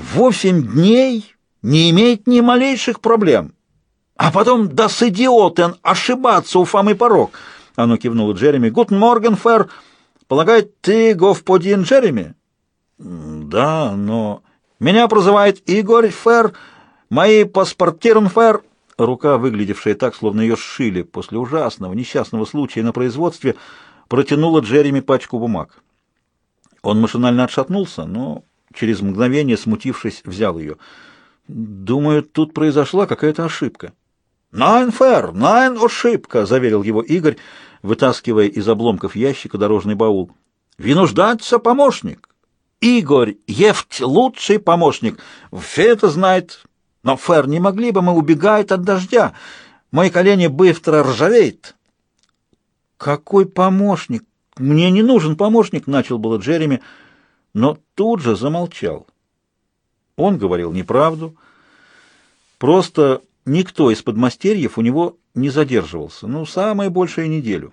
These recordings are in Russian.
Восемь дней не имеет ни малейших проблем. А потом, das Idioten, ошибаться у фамы порог. Оно кивнуло Джереми. Guten Morgen, фэр. Полагает, ты господин Джереми? Да, но... Меня прозывает Игорь, фэр. Мои паспортирн, фэр. Рука, выглядевшая так, словно ее сшили после ужасного, несчастного случая на производстве, протянула Джереми пачку бумаг. Он машинально отшатнулся, но через мгновение, смутившись, взял ее. «Думаю, тут произошла какая-то ошибка». «Найн фэр, найн ошибка», — заверил его Игорь, вытаскивая из обломков ящика дорожный баул. «Винуждаться помощник. Игорь Ефть лучший помощник. Все это знает. Но, фэр, не могли бы мы убегать от дождя? Мои колени быстро ржавеют». «Какой помощник? Мне не нужен помощник», — начал было Джереми, но тут же замолчал. Он говорил неправду. Просто никто из подмастерьев у него не задерживался. Ну, самое большее неделю.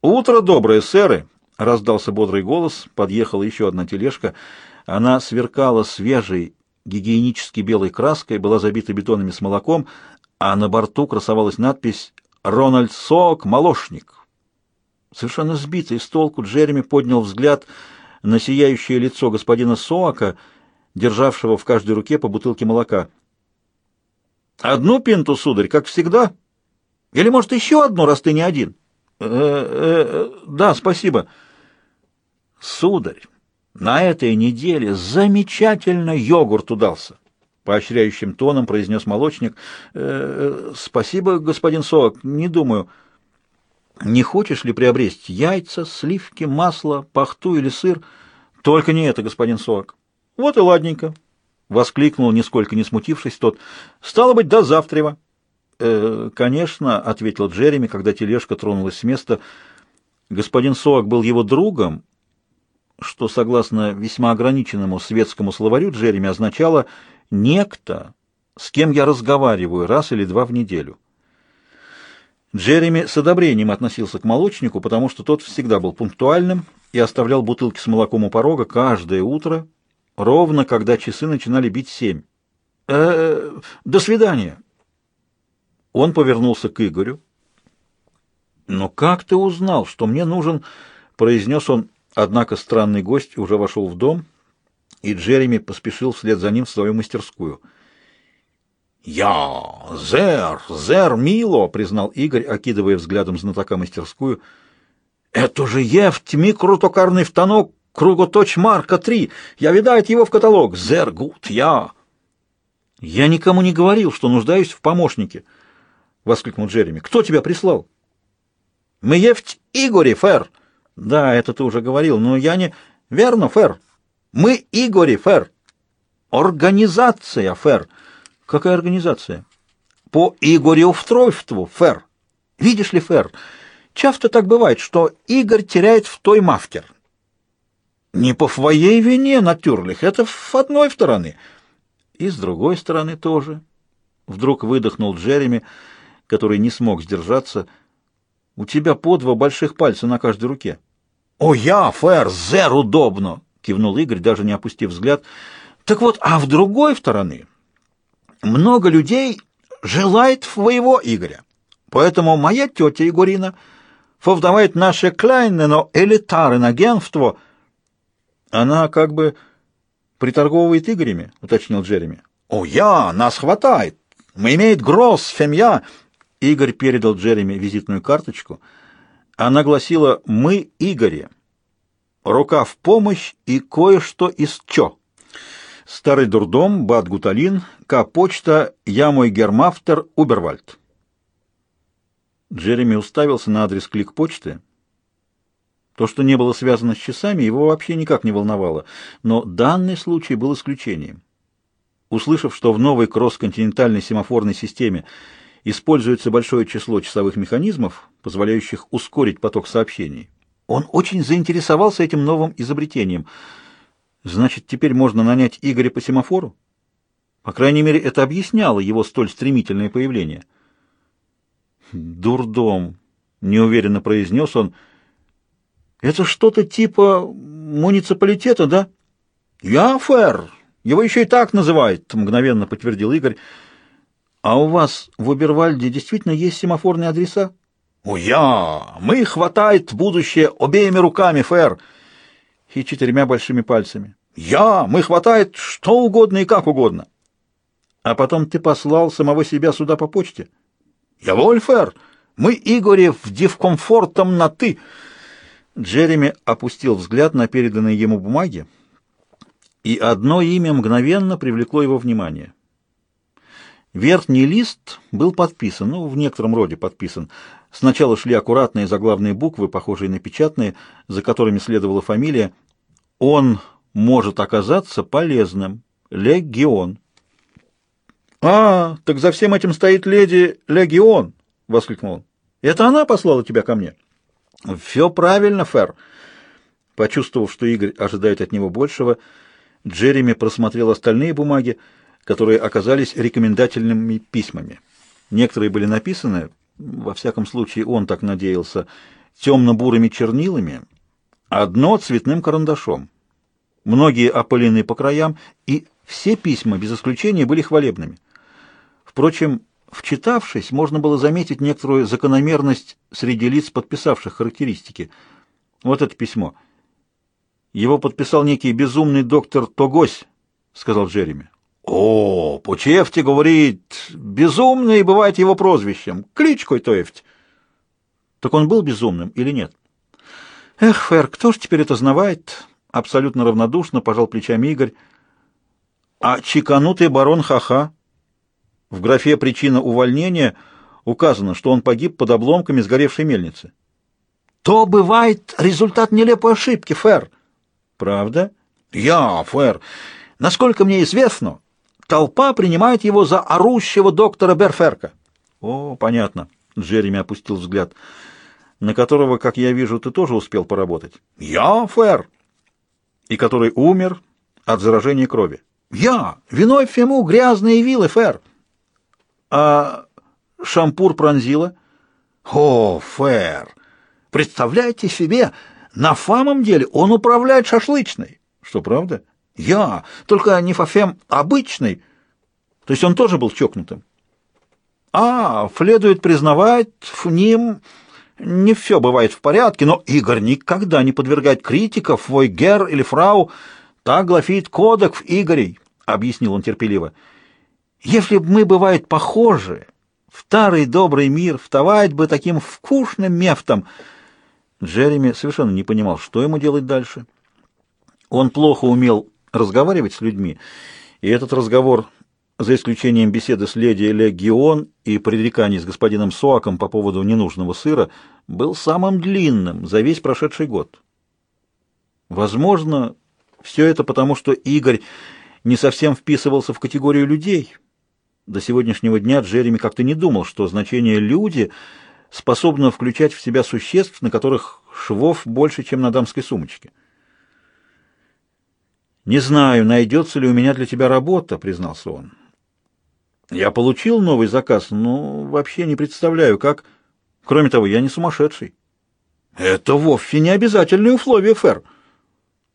«Утро доброе, сэры!» — раздался бодрый голос. Подъехала еще одна тележка. Она сверкала свежей, гигиенически белой краской, была забита бетонами с молоком, а на борту красовалась надпись «Рональд Сок, молочник». Совершенно сбитый с толку, Джереми поднял взгляд на сияющее лицо господина Соака, державшего в каждой руке по бутылке молока. «Одну пинту, сударь, как всегда? Или, может, еще одну, раз ты не один?» э -э «Да, спасибо». «Сударь, на этой неделе замечательно йогурт удался», — поощряющим тоном произнес молочник. «Э -э, «Спасибо, господин Соак, не думаю». Не хочешь ли приобрести яйца, сливки, масло, пахту или сыр? Только не это, господин Соак. Вот и ладненько, — воскликнул, нисколько не смутившись тот. Стало быть, до завтрева. «Э, конечно, — ответил Джереми, когда тележка тронулась с места. Господин Соак был его другом, что, согласно весьма ограниченному светскому словарю, Джереми означало «некто, с кем я разговариваю раз или два в неделю». Джереми с одобрением относился к молочнику, потому что тот всегда был пунктуальным и оставлял бутылки с молоком у порога каждое утро, ровно когда часы начинали бить семь. «Э «До свидания!» Он повернулся к Игорю. «Но как ты узнал, что мне нужен...» — произнес он, однако странный гость уже вошел в дом, и Джереми поспешил вслед за ним в свою мастерскую — «Я, Зер, Зер Мило!» — признал Игорь, окидывая взглядом знатока мастерскую. «Это же ефть микротокарный втонок круготоч Марка 3. Я видает его в каталог. Зер гуд, я!» «Я никому не говорил, что нуждаюсь в помощнике!» — воскликнул Джереми. «Кто тебя прислал?» «Мы ефть Игори, Фер!» «Да, это ты уже говорил, но я не...» «Верно, Фер! Мы Игори, Фер!» «Организация, Фер!» Какая организация? По Игоревтройству, Фер. Видишь ли, Фер, часто так бывает, что Игорь теряет в той мафтер. Не по твоей вине, Натюрлих, это с одной стороны. И с другой стороны тоже. Вдруг выдохнул Джереми, который не смог сдержаться. У тебя по два больших пальца на каждой руке. О, я, Фер, зер удобно, кивнул Игорь, даже не опустив взгляд. Так вот, а в другой стороны много людей желает своего Игоря. Поэтому моя тетя Егорина повдавает наше клайне, но элитарное агентство. Она как бы приторговывает Игорями, уточнил Джереми. О, я, нас хватает. Мы имеет гроз, фемья. Игорь передал Джереми визитную карточку. Она гласила «Мы Игоре». Рука в помощь и кое-что из чё. Старый дурдом, Бад Гуталин, К-почта, Я мой гермафтер, Убервальд. Джереми уставился на адрес клик-почты. То, что не было связано с часами, его вообще никак не волновало, но данный случай был исключением. Услышав, что в новой кросс-континентальной семафорной системе используется большое число часовых механизмов, позволяющих ускорить поток сообщений, он очень заинтересовался этим новым изобретением — Значит, теперь можно нанять Игоря по семафору? По крайней мере, это объясняло его столь стремительное появление. «Дурдом», — неуверенно произнес он. «Это что-то типа муниципалитета, да?» Я. Его еще и так называют, мгновенно подтвердил Игорь. А у вас в Обервальде действительно есть семафорные адреса? О, я! Мы хватает будущее обеими руками, Фер. И четырьмя большими пальцами. Я! Мы хватает что угодно и как угодно. А потом ты послал самого себя сюда по почте? Я воль, Фер. Мы, Игорев, дивкомфортом на «ты». Джереми опустил взгляд на переданные ему бумаги, и одно имя мгновенно привлекло его внимание. Верхний лист был подписан, ну, в некотором роде подписан. Сначала шли аккуратные заглавные буквы, похожие на печатные, за которыми следовала фамилия. «Он может оказаться полезным. Легион». «А, так за всем этим стоит леди Легион!» — воскликнул он. Это она послала тебя ко мне? Все правильно, Фер. Почувствовав, что Игорь ожидает от него большего, Джереми просмотрел остальные бумаги, которые оказались рекомендательными письмами. Некоторые были написаны, во всяком случае он так надеялся, темно-бурыми чернилами, одно цветным карандашом. Многие опылены по краям, и все письма, без исключения, были хвалебными. Впрочем, Вчитавшись, можно было заметить некоторую закономерность среди лиц, подписавших характеристики. Вот это письмо. Его подписал некий безумный доктор Тогось, сказал Джереми. О, Пучефти говорит, безумный бывает его прозвищем, кличкой Тоефть. Так он был безумным или нет? Эх, Фер, кто ж теперь это знавает? Абсолютно равнодушно пожал плечами Игорь. А чеканутый барон Хаха в графе «Причина увольнения» указано, что он погиб под обломками сгоревшей мельницы. То бывает результат нелепой ошибки, Фэр. Правда? Я, Фэр. Насколько мне известно, толпа принимает его за орущего доктора Берферка. О, понятно. Джереми опустил взгляд. На которого, как я вижу, ты тоже успел поработать. Я, Фэр. И который умер от заражения крови. Я. Виной всему грязные вилы, Фэр. А шампур пронзила? О, Фэр! Представляете себе, на самом деле он управляет шашлычной. Что, правда? Я, только не совсем обычный. То есть он тоже был чокнутым. А, следует признавать, в ним не все бывает в порядке, но Игорь никогда не подвергает критиков, вой гер или фрау. Так гласит кодекс Игорей, объяснил он терпеливо. Если бы мы, бывает, похожи, в старый добрый мир вставать бы таким вкусным мефтом. Джереми совершенно не понимал, что ему делать дальше. Он плохо умел разговаривать с людьми, и этот разговор, за исключением беседы с леди Легион и пререканий с господином Суаком по поводу ненужного сыра, был самым длинным за весь прошедший год. Возможно, все это потому, что Игорь не совсем вписывался в категорию людей — до сегодняшнего дня Джереми как-то не думал, что значение «люди» способно включать в себя существ, на которых швов больше, чем на дамской сумочке. «Не знаю, найдется ли у меня для тебя работа», — признался он. «Я получил новый заказ, но вообще не представляю, как... Кроме того, я не сумасшедший». «Это вовсе не обязательное условие, Фэр.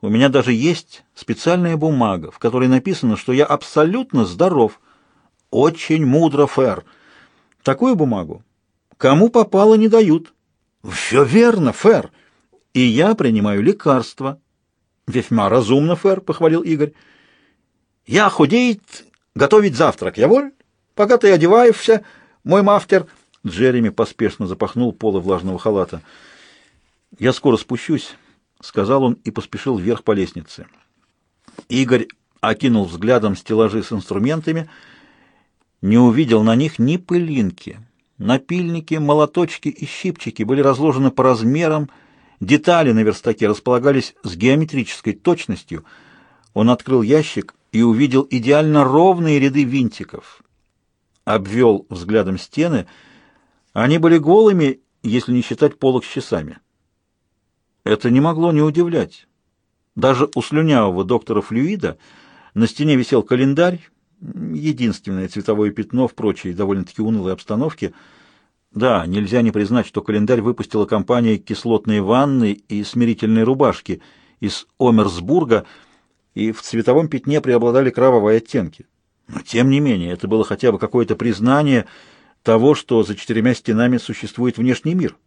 У меня даже есть специальная бумага, в которой написано, что я абсолютно здоров». Очень мудро, Фэр. Такую бумагу кому попало не дают. Все верно, Фэр. И я принимаю лекарства. Весьма разумно, Фэр, похвалил Игорь. Я худеет, готовить завтрак, я воль? Пока ты одеваешься, мой мафтер... Джереми поспешно запахнул полы влажного халата. «Я скоро спущусь», — сказал он и поспешил вверх по лестнице. Игорь окинул взглядом стеллажи с инструментами — не увидел на них ни пылинки. Напильники, молоточки и щипчики были разложены по размерам, детали на верстаке располагались с геометрической точностью. Он открыл ящик и увидел идеально ровные ряды винтиков. Обвел взглядом стены. Они были голыми, если не считать полок с часами. Это не могло не удивлять. Даже у слюнявого доктора Флюида на стене висел календарь, единственное цветовое пятно в прочей довольно-таки унылой обстановке. Да, нельзя не признать, что календарь выпустила компания «Кислотные ванны» и «Смирительные рубашки» из Омерсбурга. И в цветовом пятне преобладали кровавые оттенки. Но, тем не менее, это было хотя бы какое-то признание того, что за четырьмя стенами существует внешний мир —